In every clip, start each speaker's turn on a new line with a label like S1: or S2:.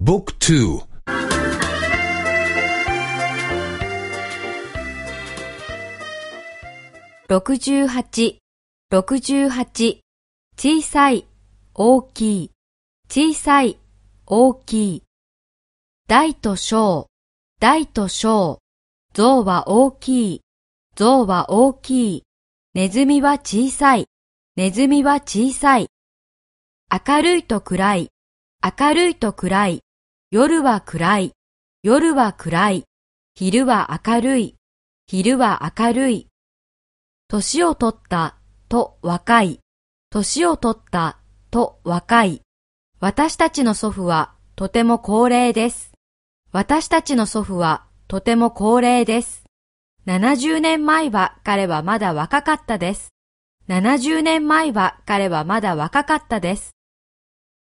S1: Book 2
S2: 68、68、小さい、大きい、小さい、大きい。大と小、大と小、象は大きい、象は大きい。ネズミは小さい、ネズミは小さい。明るいと暗い、明るいと暗い。夜は暗い、夜は暗い。昼は明るい、昼は明るい。年を取ったと若い、年を取ったと若い。私たちの祖父はとても高齢です。私たちの祖父はとても高齢です。70年前は彼はまだ若かったです。70年前は彼はまだ若かったです。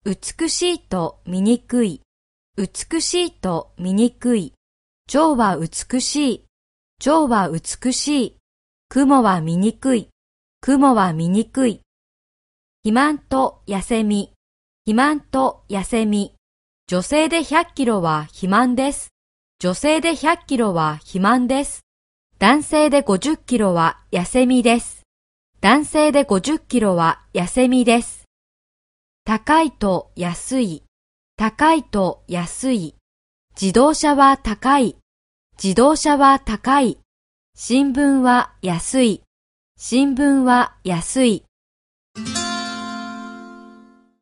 S2: 美しいと醜い、美しいと醜い。蝶は美しい、蝶は美しい。雲は醜い、雲は醜い。肥満と痩せみ、肥満と痩せみ。女性で100キロは肥満です。女性で100キロは肥満です。男性で50キロは痩せみです。男性で50キロは痩せみです。高いと安い、高いと安い。自動車は高い、自動車は高い。新聞は安い。新聞は安い。